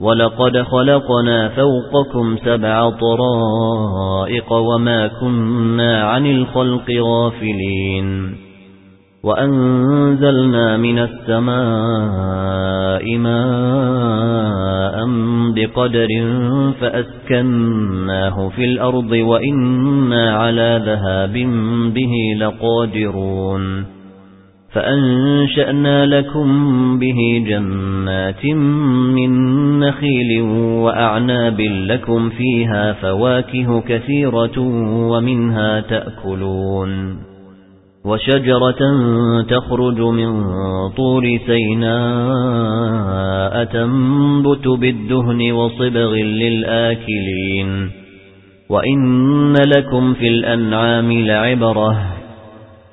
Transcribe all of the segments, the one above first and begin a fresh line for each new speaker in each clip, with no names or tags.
وَلَقَدْ خَلَقْنَا فَوْقَكُمْ سَبْعَ طَرَائِقَ وَمَا كُنَّا عَنِ الْخَلْقِ غَافِلِينَ. وَأَنزَلْنَا مِنَ السَّمَاءِ مَاءً بِقَدَرٍ فَأَسْكَنَّاهُ فِي الْأَرْضِ وَإِنَّا عَلَى ذَهَابٍ بِهِ لَقَادِرُونَ. فَأَنشَأْنَا لَكُم بِهِ جَنَّاتٍ مِّن نَّخِيلٍ وَأَعْنَابٍ لَّكُمْ فِيهَا فَوَاكِهُ كَثِيرَةٌ وَمِنْهَا تَأْكُلُونَ وشجرة تخرج من طور سيناء تنبت بالدهن وصبغ للآكلين وإن لكم في الأنعام لعبرة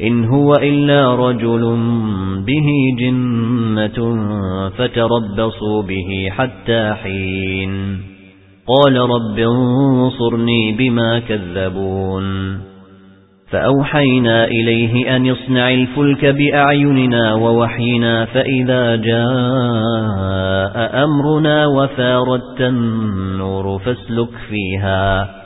إن هو إلا رجل به جنة فتربصوا به حتى حين. قال رب انصرني بما كذبون. فأوحينا إليه أن يصنع الفلك بأعيننا ووحينا فإذا جاء أمرنا وفاردت النور فاسلك فيها.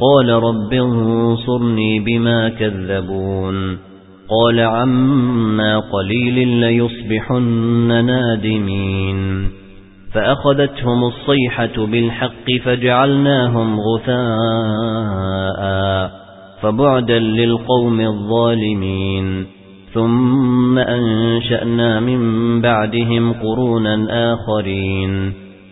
قال رب انصرني بما كذبون قال عما قليل ليصبحن نادمين فأخذتهم الصيحة بالحق فجعلناهم غثاء فبعدا للقوم الظالمين ثم أنشأنا من بعدهم قرونا آخرين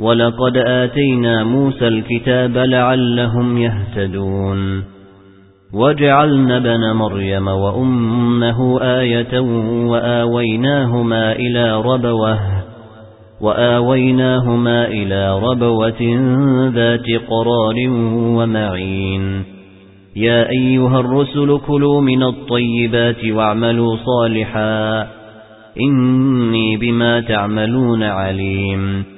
وَلَقَدْ آتَيْنَا مُوسَى الْكِتَابَ لَعَلَّهُمْ يَهْتَدُونَ. وَجَعَلْنَا ابْنَ مَرْيَمَ وَأُمَّهُ آيَةً وَآوَيْنَاهُمَا إِلَى رَبْوَةٍ وَآوَيْنَاهُمَا إِلَى رَبْوَةٍ ذَاتِ قَرَارٍ وَمَعِينٍ. يَا أَيُّهَا الرُّسُلُ كُلُوا مِنَ الطَّيِّبَاتِ وَاعْمَلُوا صَالِحًا إِنِّي بِمَا تَعْمَلُونَ عَلِيمٌ.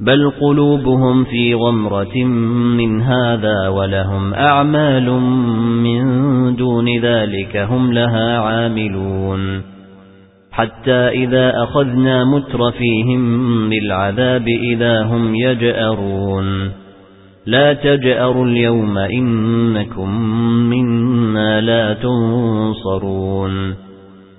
بل قلوبهم في غمرة من هذا ولهم أعمال من دون ذلك هم لها عاملون. حتى إذا أخذنا مترفيهم بالعذاب إذا هم يجأرون. لا تجأروا اليوم إنكم منا لا تنصرون.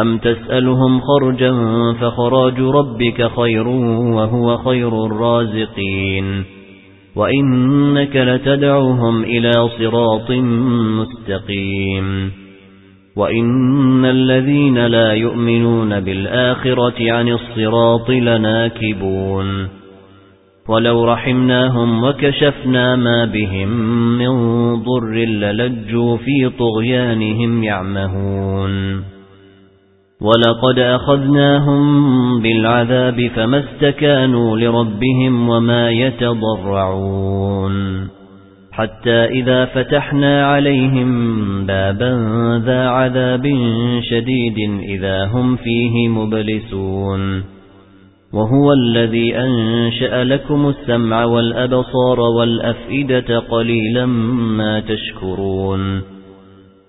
أم تسألهم خرجا فخراج ربك خير وهو خير الرازقين وإنك لتدعوهم إلى صراط مستقيم وَإِنَّ الَّذِينَ لَا يُؤْمِنُونَ بِالْآخِرَةِ عَنِ الصِّرَاطِ لَنَاكِبُونَ وَلَوْ رَحِمْنَاهُمْ وَكَشَفْنَا مَا بِهِمْ مِنْ ضُرٍّ لَلَجُّوا فِي طُغْيَانِهِمْ يَعْمَهُونَ وَلَقَدْ أَخَذْنَاهُمْ بِالْعَذَابِ فَمَا اسْتَكَانُوا لِرَبِّهِمْ وَمَا يَتَضَرَّعُونَ حَتَّى إِذَا فَتَحْنَا عَلَيْهِمْ بَابًا ذَا عَذَابٍ شَدِيدٍ إِذَا هُمْ فِيهِ مُبْلِسُونَ وَهُوَ الَّذِي أَنشَأَ لَكُمُ السَّمْعَ وَالْأَبْصَارَ وَالْأَفْئِدَةَ قَلِيلًا مَا تَشْكُرُونَ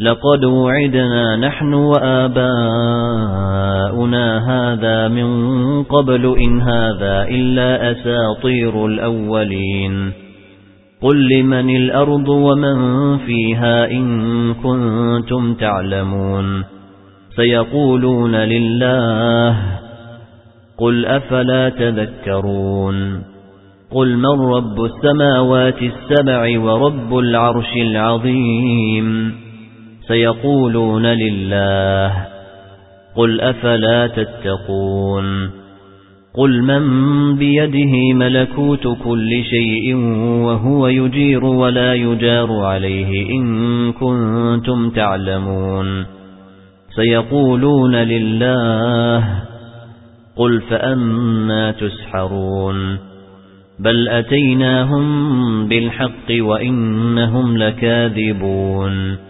لَقَدْ وُعِدْنَا نَحْنُ وَآبَاؤُنَا هَذَا مِنْ قَبْلُ إِنْ هَذَا إِلَّا أَسَاطِيرُ الْأَوَّلِينَ. قُل لِّمَنِ الْأَرْضُ وَمَن فِيهَا إِن كُنتُمْ تَعْلَمُونَ. سَيَقُولُونَ لِلَّهِ قُلْ أَفَلَا تَذَكَّرُونَ؟ قُلْ مَن رَّبُّ السَّمَاوَاتِ السَّبْعِ وَرَبُّ الْعَرْشِ الْعَظِيمِ؟ سيقولون لله قل أفلا تتقون قل من بيده ملكوت كل شيء وهو يجير ولا يجار عليه إن كنتم تعلمون سيقولون لله قل فأنا تسحرون بل أتيناهم بالحق وإنهم لكاذبون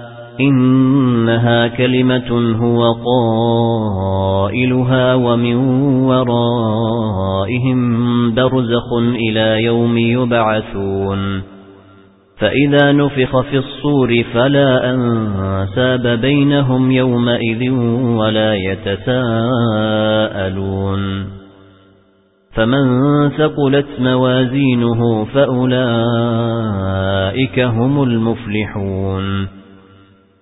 إنها كلمة هو قائلها ومن ورائهم برزخ إلى يوم يبعثون فإذا نفخ في الصور فلا أنساب بينهم يومئذ ولا يتساءلون فمن ثقلت موازينه فأولئك هم المفلحون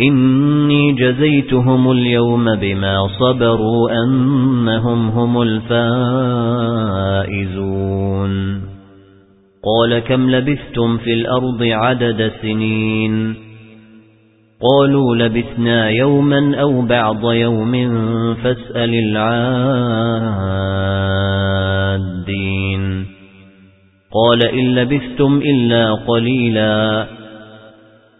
إني جزيتهم اليوم بما صبروا أنهم هم الفائزون. قال كم لبثتم في الأرض عدد سنين؟ قالوا لبثنا يوما أو بعض يوم فاسأل العادين. قال إن لبثتم إلا قليلا.